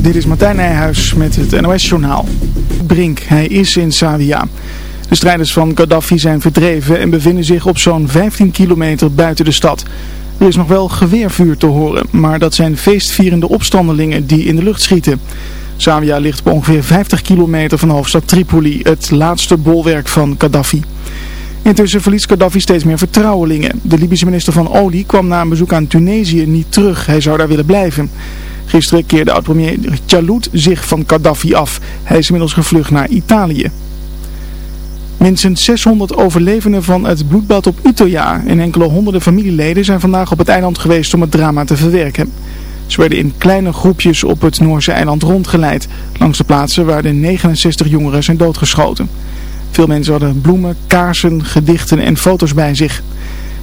Dit is Martijn Nijhuis met het NOS-journaal. Brink, hij is in Savia. De strijders van Gaddafi zijn verdreven en bevinden zich op zo'n 15 kilometer buiten de stad. Er is nog wel geweervuur te horen, maar dat zijn feestvierende opstandelingen die in de lucht schieten. Savia ligt op ongeveer 50 kilometer van de hoofdstad Tripoli, het laatste bolwerk van Gaddafi. Intussen verliest Gaddafi steeds meer vertrouwelingen. De Libische minister van Olie kwam na een bezoek aan Tunesië niet terug. Hij zou daar willen blijven. Gisteren keerde oud-premier Chalout zich van Gaddafi af. Hij is inmiddels gevlucht naar Italië. Minstens 600 overlevenden van het bloedbad op Utøya en enkele honderden familieleden zijn vandaag op het eiland geweest om het drama te verwerken. Ze werden in kleine groepjes op het Noorse eiland rondgeleid, langs de plaatsen waar de 69 jongeren zijn doodgeschoten. Veel mensen hadden bloemen, kaarsen, gedichten en foto's bij zich.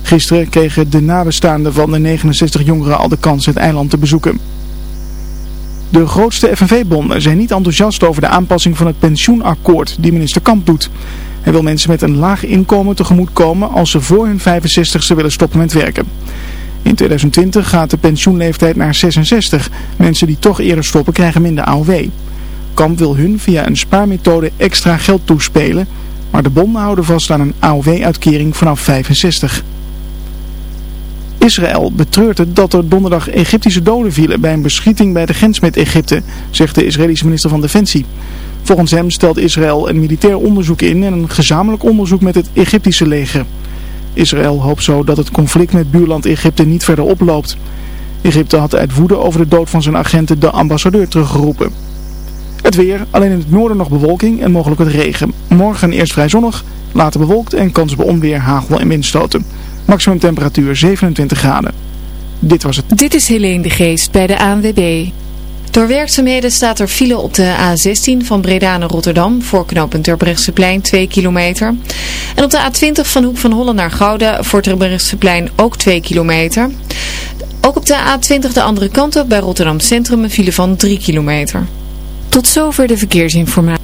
Gisteren kregen de nabestaanden van de 69 jongeren al de kans het eiland te bezoeken. De grootste FNV-bonden zijn niet enthousiast over de aanpassing van het pensioenakkoord die minister Kamp doet. Hij wil mensen met een laag inkomen tegemoet komen als ze voor hun 65ste willen stoppen met werken. In 2020 gaat de pensioenleeftijd naar 66. Mensen die toch eerder stoppen krijgen minder AOW. Kamp wil hun via een spaarmethode extra geld toespelen, maar de bonden houden vast aan een AOW-uitkering vanaf 65. Israël betreurt het dat er donderdag Egyptische doden vielen bij een beschieting bij de grens met Egypte, zegt de Israëlische minister van Defensie. Volgens hem stelt Israël een militair onderzoek in en een gezamenlijk onderzoek met het Egyptische leger. Israël hoopt zo dat het conflict met buurland Egypte niet verder oploopt. Egypte had uit woede over de dood van zijn agenten de ambassadeur teruggeroepen. Het weer, alleen in het noorden nog bewolking en mogelijk wat regen. Morgen eerst vrij zonnig, later bewolkt en kans op onweer, hagel en windstoten. Maximum temperatuur 27 graden. Dit was het. Dit is Helene de Geest bij de ANWB. Door werkzaamheden staat er file op de A16 van Breda naar Rotterdam voor knooppunt Terbrechtseplein 2 kilometer. En op de A20 van Hoek van Holland naar Gouda voor Terbrechtseplein ook 2 kilometer. Ook op de A20 de andere kant op bij Rotterdam Centrum een file van 3 kilometer. Tot zover de verkeersinformatie.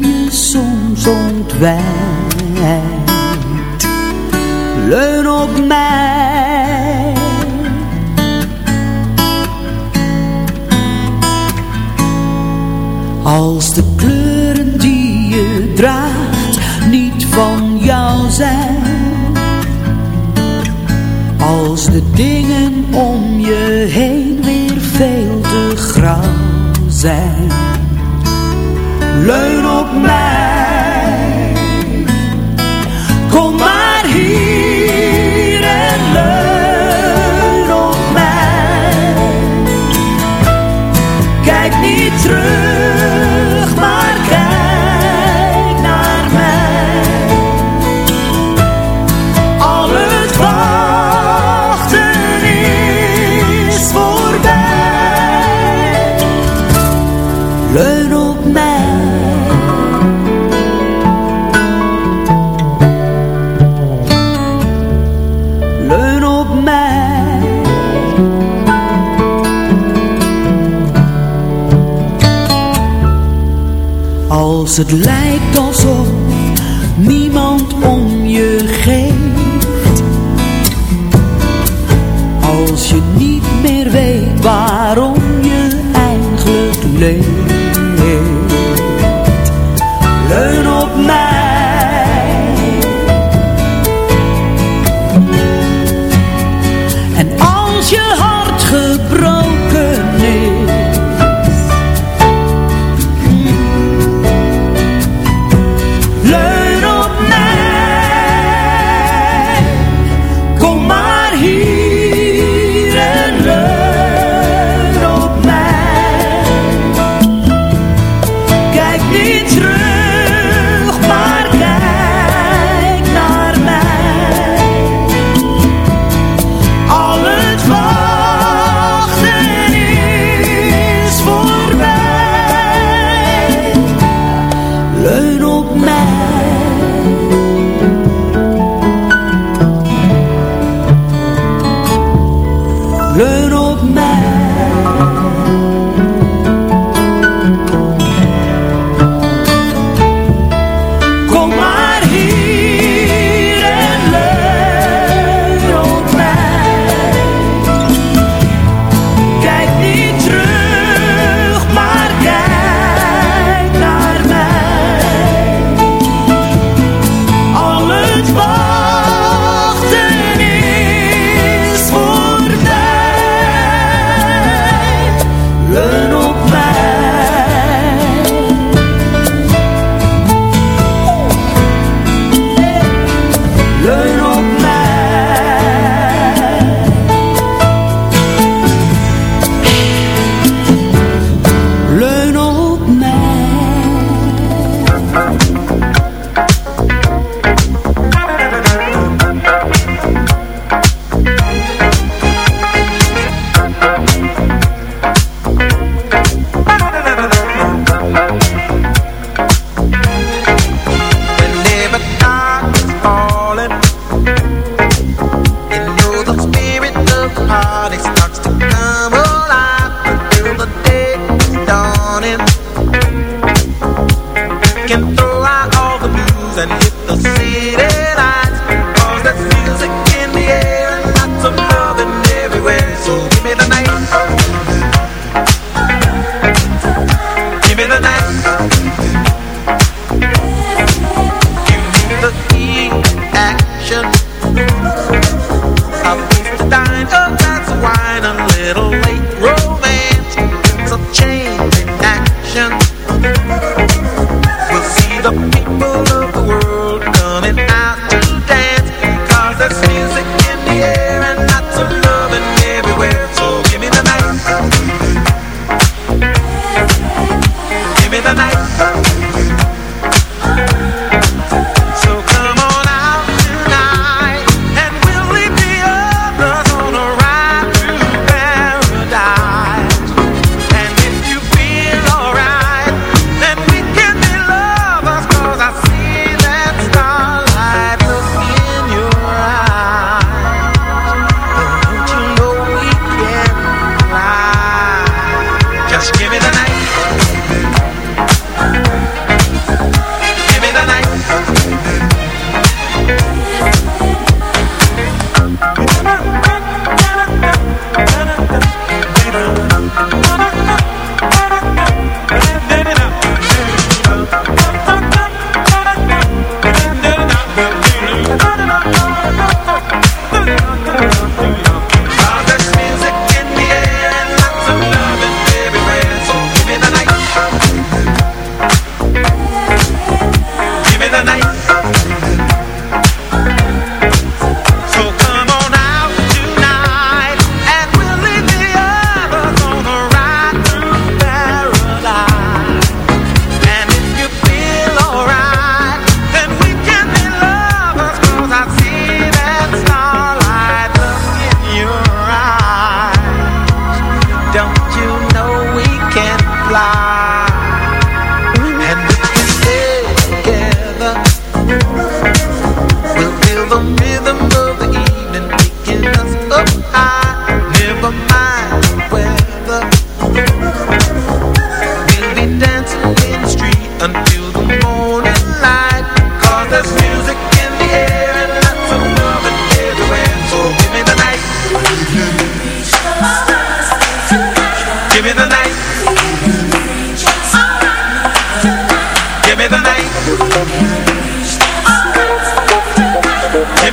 het lijkt.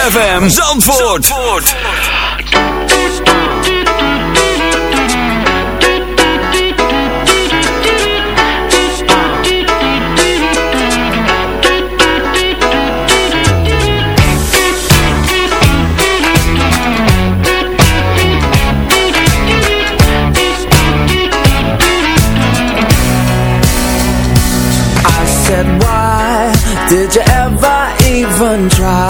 ZFM Zandvoort. Zandvoort. I said, why did you ever even try?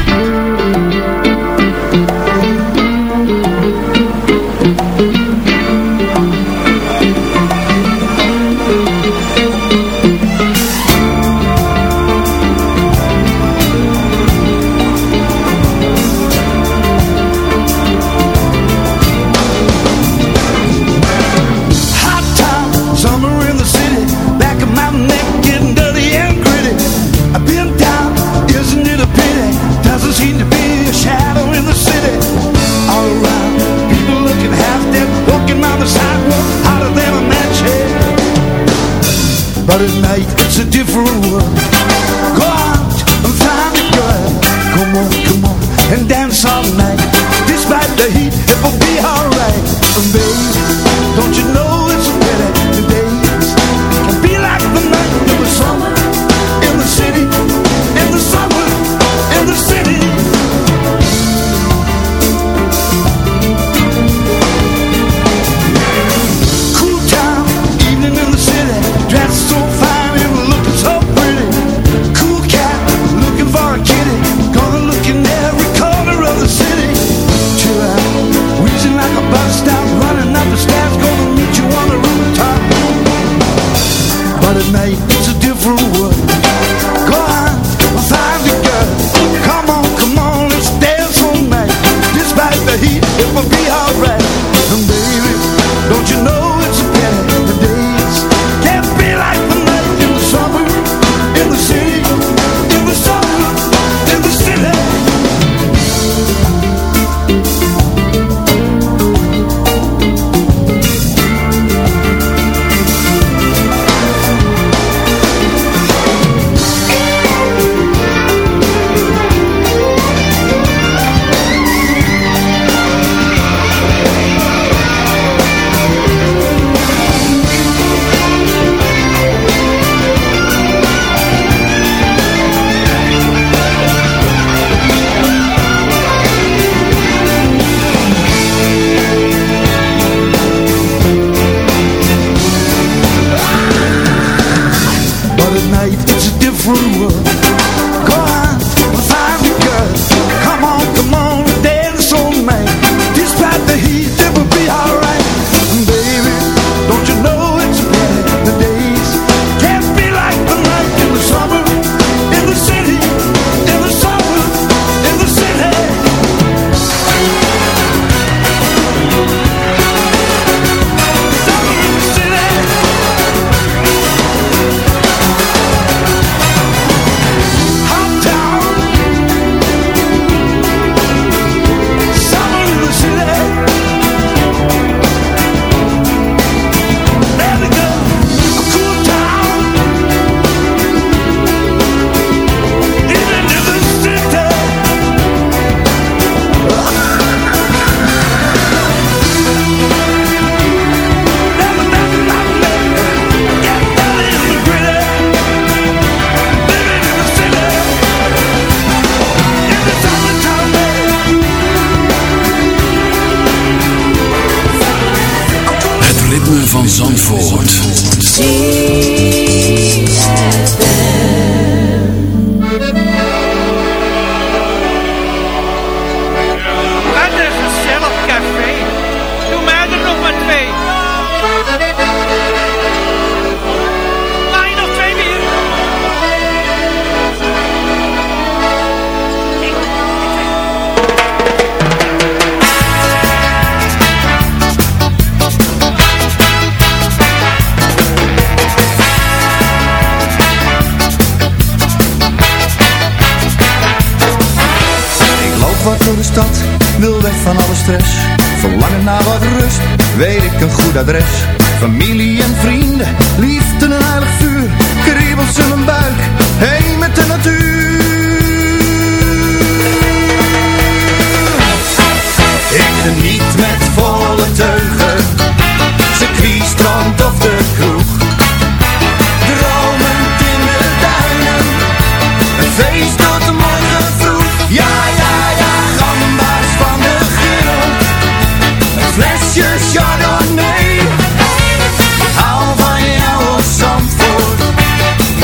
Hou van jouw Zandvoort,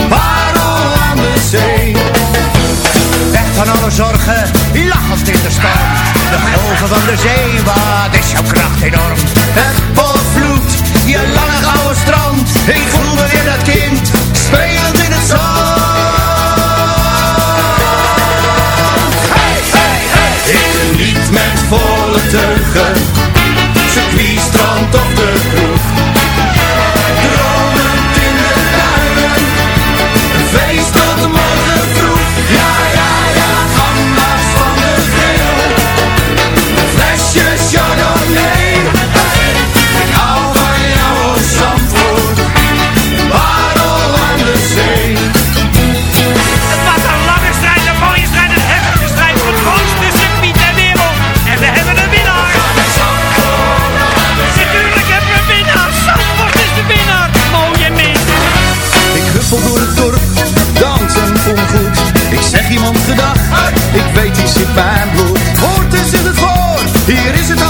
al aan de zee. Weg van alle zorgen, lachend in de storm. De golven van de zee, wat is jouw kracht enorm. Het volvloed, je lange gouden strand. Ik voel me weer dat kind, spelend in het zand. Hey, hey, hey, ik met volle teugen strand of de kroeg. Amsterdam, Ik weet die zit mijn bloed. Hoort is in het woord, hier is het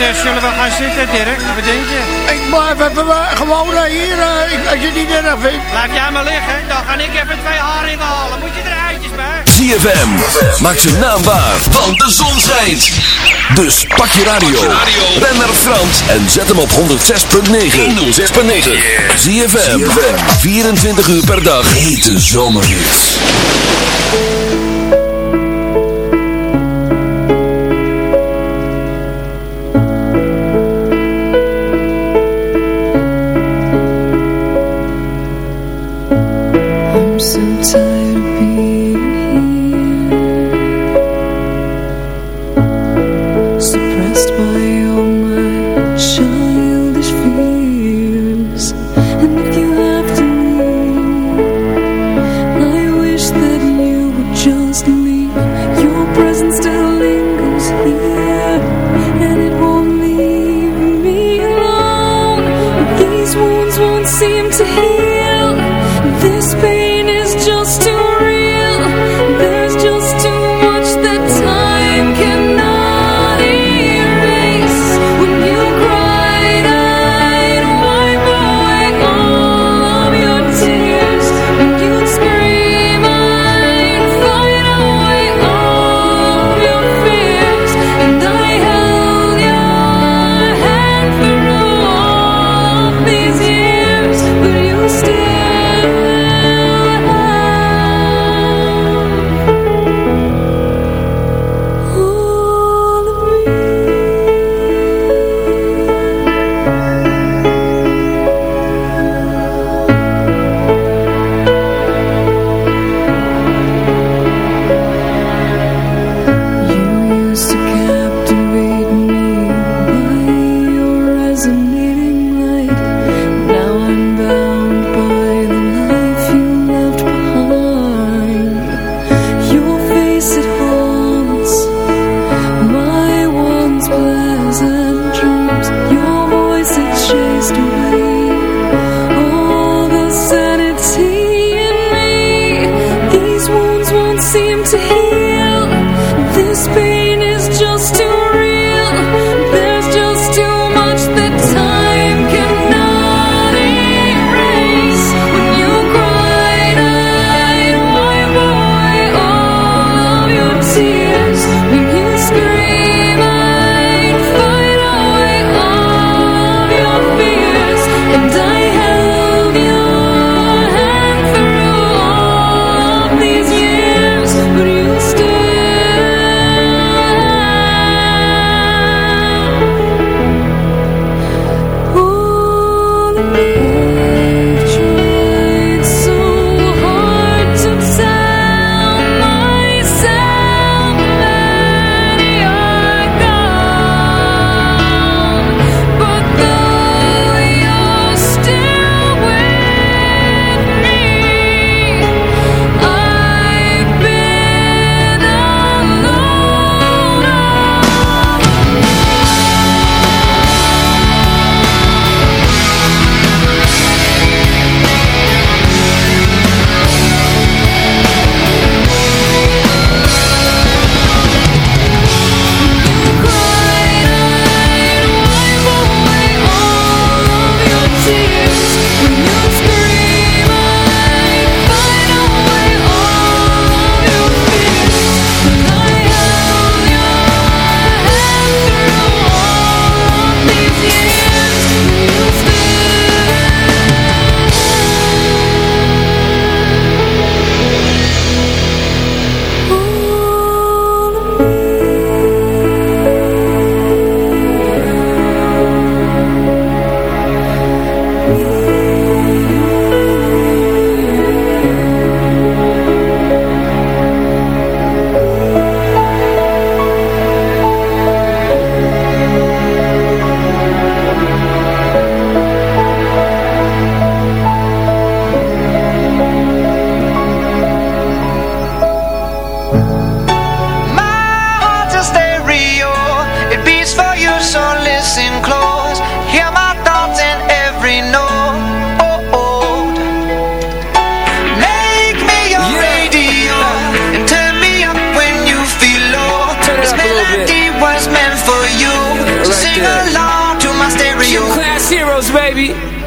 Eh, zullen we gaan zitten, Dirk? Wat denk je? Ik blijf even gewoon hier, eh, als je het niet erg vindt. Laat jij maar liggen, dan ga ik even twee haringen halen. Moet je er eitjes bij? ZFM, maak zijn naam waar, want de zon schijnt. Dus pak je radio, ben naar Frans en zet hem op 106.9. 106.9. ZFM, 24 uur per dag, hete zomerhits. to it in